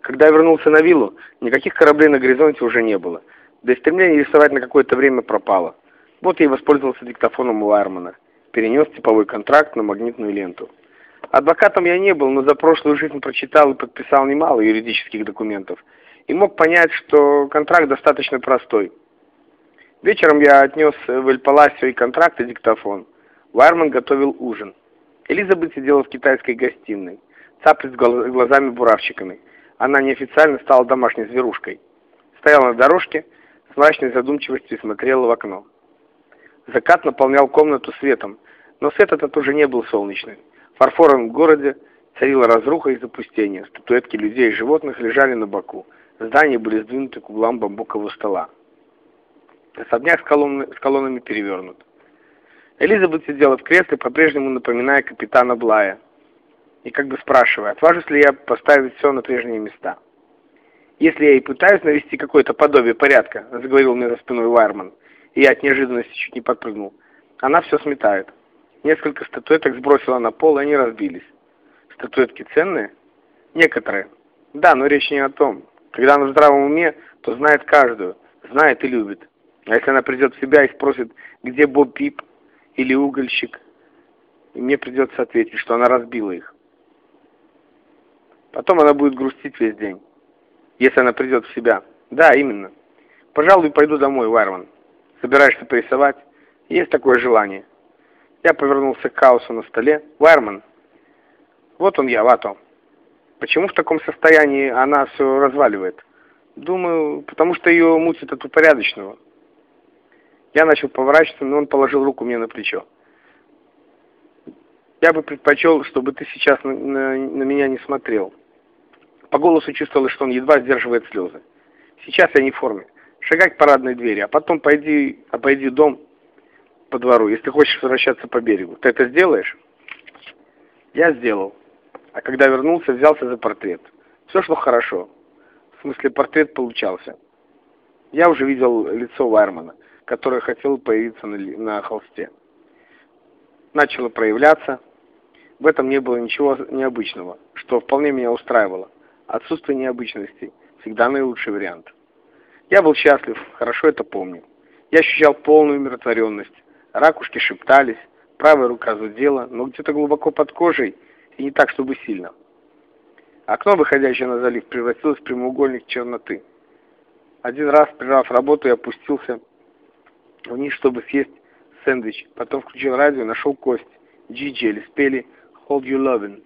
Когда я вернулся на виллу, никаких кораблей на горизонте уже не было, да и стремление рисовать на какое-то время пропало. Вот я и воспользовался диктофоном у Айрмана, перенес типовой контракт на магнитную ленту. Адвокатом я не был, но за прошлую жизнь прочитал и подписал немало юридических документов, и мог понять, что контракт достаточно простой. Вечером я отнес в Эль-Паласио и контракт, и диктофон. Вайерман готовил ужин. Элизабет сидела в китайской гостиной, цаплясь глазами-буравчиками. Она неофициально стала домашней зверушкой. Стояла на дорожке, с мрачной задумчивостью смотрела в окно. Закат наполнял комнату светом, но свет этот уже не был солнечный. В фарфоровом городе царила разруха и запустение. Статуэтки людей и животных лежали на боку. Здания были сдвинуты к углам бамбукового стола. Особняк с, колонн... с колоннами перевернут. Элизабет сидела в кресле, по-прежнему напоминая капитана Блая и как бы спрашивая, отважусь ли я поставить все на прежние места. «Если я и пытаюсь навести какое-то подобие порядка», — заговорил мне за спиной Вайерман, и я от неожиданности чуть не подпрыгнул, — «она все сметает. Несколько статуэток сбросила на пол, и они разбились. Статуэтки ценные? Некоторые. Да, но речь не о том. Когда она в здравом уме, то знает каждую, знает и любит. А если она придет в себя и спросит, где Боб Пип или угольщик, и мне придется ответить, что она разбила их. Потом она будет грустить весь день, если она придет в себя. Да, именно. Пожалуй, пойду домой, Вайрман. Собираешься порисовать? Есть такое желание. Я повернулся к хаосу на столе. Вайрман. Вот он я, Вато. Почему в таком состоянии она все разваливает? Думаю, потому что ее мутит от упорядочного. Я начал поворачиваться, но он положил руку мне на плечо. Я бы предпочел, чтобы ты сейчас на, на, на меня не смотрел. По голосу чувствовалось, что он едва сдерживает слезы. Сейчас я не в форме. Шагай к парадной двери, а потом пойди, обойди дом по двору, если хочешь возвращаться по берегу. Ты это сделаешь? Я сделал. А когда вернулся, взялся за портрет. Все шло хорошо. В смысле, портрет получался. Я уже видел лицо Вайермана, которое хотело появиться на, на холсте. Начало проявляться. В этом не было ничего необычного, что вполне меня устраивало. Отсутствие необычностей – всегда наилучший вариант. Я был счастлив, хорошо это помню. Я ощущал полную умиротворенность. Ракушки шептались, правая рука зудела, но где-то глубоко под кожей и не так, чтобы сильно. Окно, выходящее на залив, превратилось в прямоугольник черноты. Один раз, прервав работу, я опустился вниз, чтобы съесть сэндвич. Потом включил радио, нашел кость. Джиджи или спели «Hold You Lovin'».